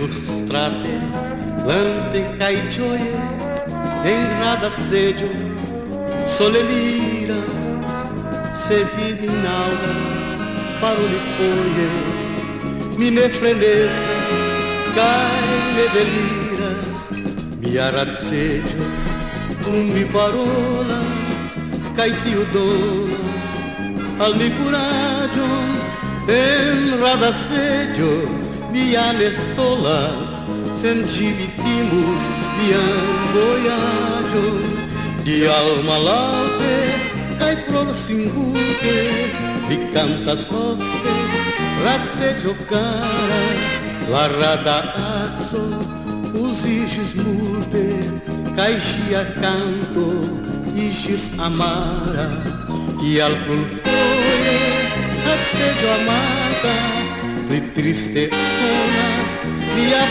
surstrate, lante caicioie, enrada sedio, sole liras, se vivinaudas, parole foie, mine frenese, cai me deliras, mi arazzeggio, mi parolas, cai tio donas, al mi curaggio, enrada sedio, viale solas, sentivitimus, viam voyaggio, di alma laude, cae pro singute, vi cantas hoste, razze giocare, la rada azzo, usigis multe, caixia canto, igis amara, e al fulfore, razze amata, de tristezonas y a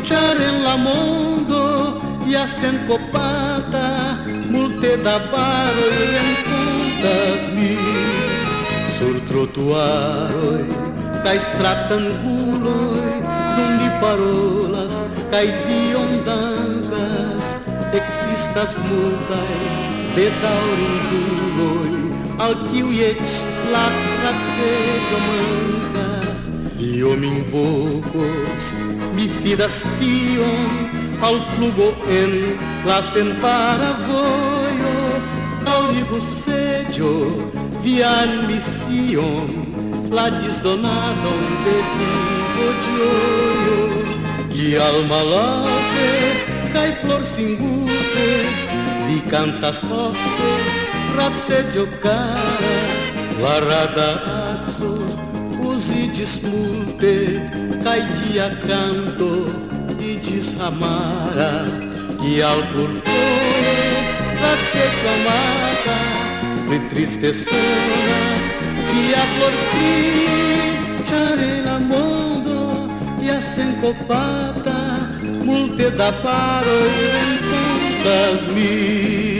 florchar en la mundo y hacen copata multe da baro en contas mi sur trotuaroi cai stratanguloi dungi parolas cai diondangas existas multai de taurinduloi al kiuiec la tracejo mancas io mi invocos mi fidas tion al flugo en la sentara voio al mi buseggio vian mission la disdonado de vivo alma late cai flor singute vi cantas hoste razze giocare la ragazzo così dismute cai dia canto di disamara e al purpure razze chiamata di tristezonas e a flor la mondo e a sencopata multe da paro e contas mil